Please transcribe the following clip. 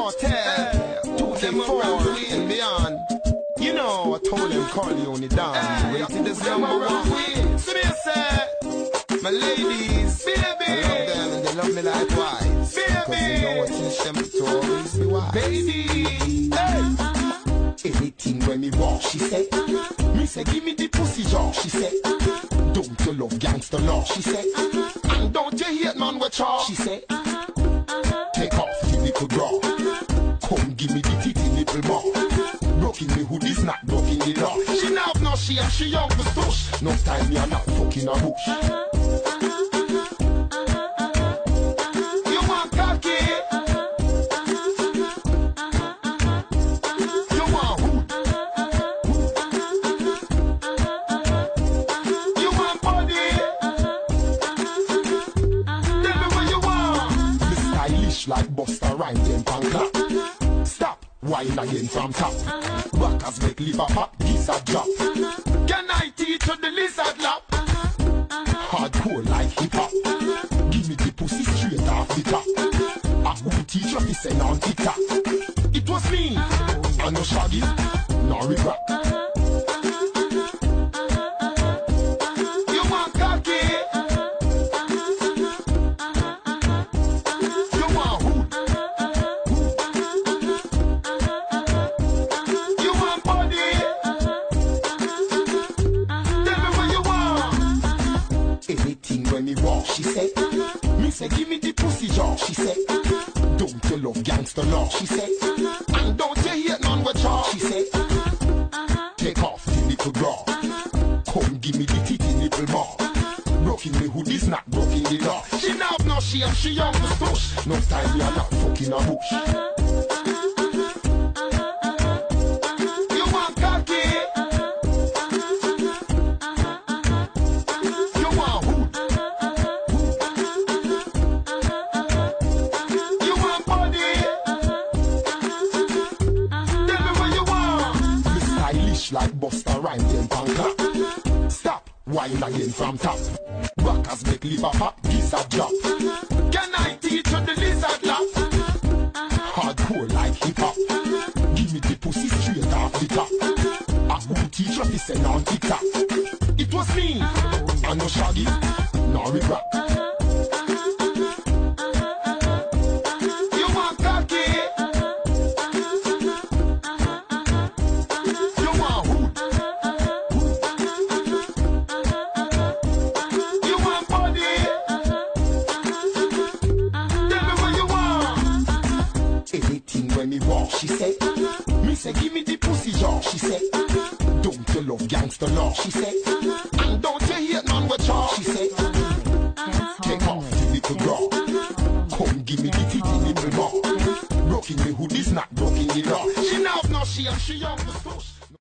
Kartel, two them four and beyond. You know, I told them Corleone down. Hey, till this number one. So they say, my ladies, Baby. I love them and they love me likewise. Cause you know what teach them to always be wise. Baby. Anything when me walk, she say. Uh-huh. Me say, give me the pussy jaw, she say. Uh-huh. Don't you love gangster law, she say. Uh-huh. And don't you hate man with chaw, she say. Take off the little bra. Give me the titty nipple more. Broken me hood is not broken law. She now have no she young to stush. No time me a not fucking a bush. You want cocky? You want hood? You want body? Tell me you want. Stylish like Busta Rhymes clap. Stop, wine again from top. Backers make liver pop, this a drop. Can I teach you the lizard lap? Hardcore like hip hop. Give me the pussy straight off the top. I will teach you to send on TikTok. It was me, I no shaggy, no regret. Say, give me the pussy jaw, she say. Uh-huh. Don't you love gangster law, she say. Uh-huh. And don't you hate none with chaw, she say. Uh-huh. Take off the little bra. Come give me the titty nipple more. Broken me hood is not broken the law. She now no shame, she young to stush. No time we are not fucking a bush. You like Busta Rhymes them pan clap. Stop, wine again from top. Backers make liver pop, this a drop. Uh-huh. Can I teach you the lizard lap? Uh-huh. Uh-huh. Hardcore like hip hop. Give me the pussy straight off the top. I will teach you to send on TikTok. It was me, I no shaggy, no regret. Anything when me walk, she say. Uh-huh. Me say, give me the pussy jaw, she say. Uh-huh. Don't you love gangster law, she say. Uh-huh. And don't you hate none with chaw, she say. Take off the little bra. Come give me the titty nipple more. Broken me hood is not broken the law. She now have no shame, she young.